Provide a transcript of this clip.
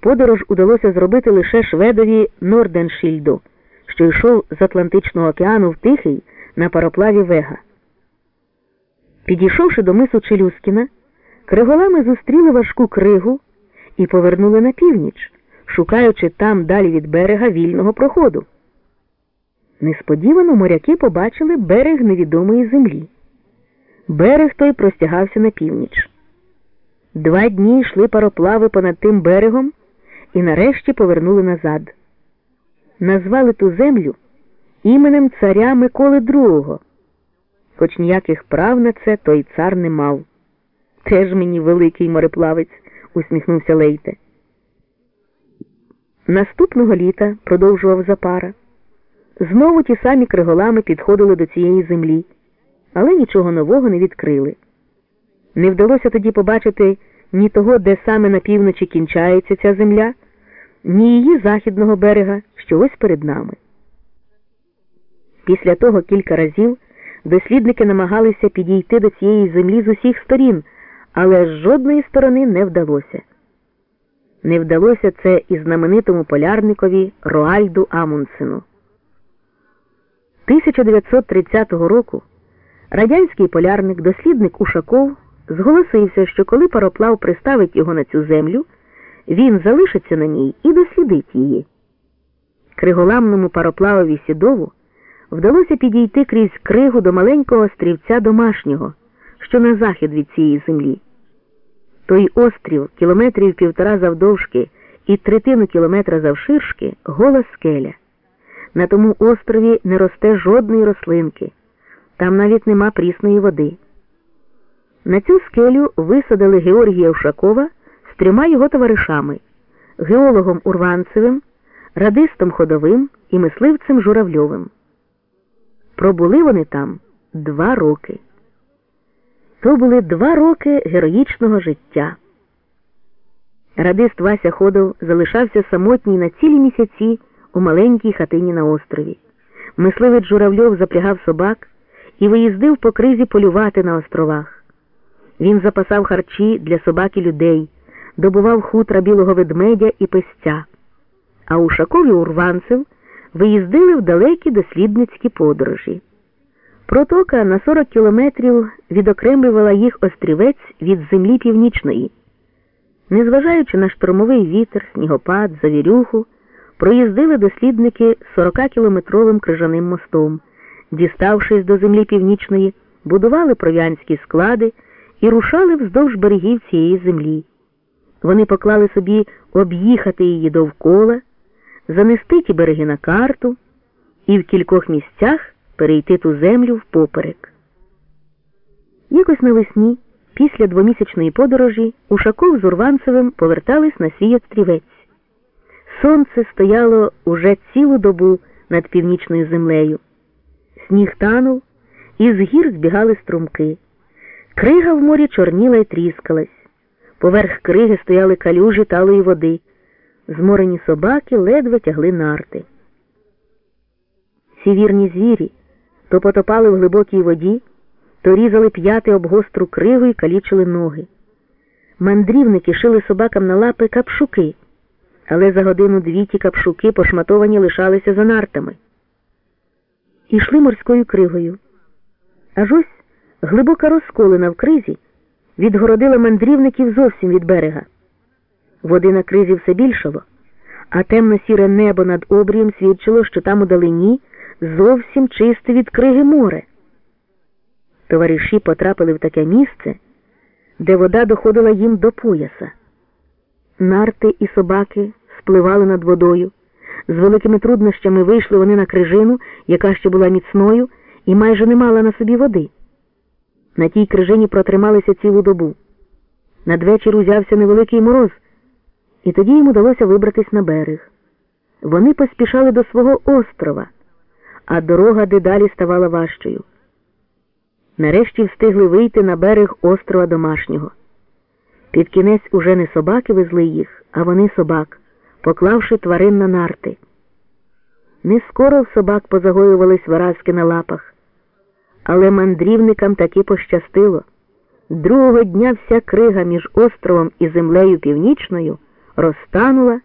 подорож удалося зробити лише шведові Норденшільду, що йшов з Атлантичного океану в Тихий на пароплаві Вега. Підійшовши до мису Челюскіна, криголами зустріли важку кригу і повернули на північ, шукаючи там далі від берега вільного проходу. Несподівано моряки побачили берег невідомої землі. Берег той простягався на північ. Два дні йшли пароплави понад тим берегом і нарешті повернули назад. Назвали ту землю іменем царя Миколи II, хоч ніяких прав на це той цар не мав. Теж мені великий мореплавець, усміхнувся Лейте. Наступного літа, продовжував Запара, знову ті самі криголами підходили до цієї землі, але нічого нового не відкрили. Не вдалося тоді побачити ні того, де саме на півночі кінчається ця земля, ні її західного берега, що ось перед нами. Після того кілька разів дослідники намагалися підійти до цієї землі з усіх сторін, але з жодної сторони не вдалося. Не вдалося це і знаменитому полярникові Роальду Амундсену. 1930 року радянський полярник, дослідник Ушаков, зголосився, що коли пароплав приставить його на цю землю, він залишиться на ній і дослідить її. Криголамному пароплавові Сідову вдалося підійти крізь кригу до маленького острівця домашнього, що на захід від цієї землі. Той острів кілометрів півтора завдовжки і третину кілометра завширшки гола скеля. На тому острові не росте жодної рослинки, там навіть нема прісної води. На цю скелю висадили Георгія Ушакова з трьома його товаришами геологом Урванцевим, радистом Ходовим і мисливцем Журавльовим. Пробули вони там два роки. То були два роки героїчного життя. Радист Вася Ходов залишався самотній на цілі місяці у маленькій хатині на острові. Мисливець Журавльов запрягав собак і виїздив по кризі полювати на островах. Він запасав харчі для собак і людей, добував хутра білого ведмедя і песця. А Ушаков і Урванцев виїздили в далекі дослідницькі подорожі. Протока на 40 кілометрів відокремлювала їх острівець від землі північної. Незважаючи на штормовий вітер, снігопад, завірюху, проїздили дослідники 40-кілометровим крижаним мостом, діставшись до землі північної, будували пров'янські склади і рушали вздовж берегів цієї землі. Вони поклали собі об'їхати її довкола, занести ті береги на карту і в кількох місцях перейти ту землю впоперек. Якось навесні, після двомісячної подорожі, Ушаков з Урванцевим повертались на свій острівець. Сонце стояло уже цілу добу над північною землею. Сніг танув, і з гір збігали струмки. Крига в морі чорніла і тріскалась. Поверх криги стояли калюжі талої води. Зморені собаки ледве тягли нарти. Ці вірні звірі то потопали в глибокій воді, то різали п'яти об гостру криву і калічили ноги. Мандрівники шили собакам на лапи капшуки, але за годину дві ті капшуки пошматовані лишалися за нартами. Ішли морською кригою. Аж ось глибока розколина в кризі відгородила мандрівників зовсім від берега. Води на кризі все більшало, а темно-сіре небо над обрієм свідчило, що там удалині зовсім чисте від криги море. Товариші потрапили в таке місце, де вода доходила їм до пояса. Нарти і собаки спливали над водою. З великими труднощами вийшли вони на крижину, яка ще була міцною і майже не мала на собі води. На тій крижині протрималися цілу добу. Надвечір узявся невеликий мороз, і тоді їм удалося вибратись на берег. Вони поспішали до свого острова, а дорога дедалі ставала важчою. Нарешті встигли вийти на берег острова домашнього. Під кінець уже не собаки везли їх, а вони собак, поклавши тварин на нарти. Не скоро в собак позагоювались виразки на лапах, але мандрівникам таки пощастило. Другого дня вся крига між островом і землею північною розтанула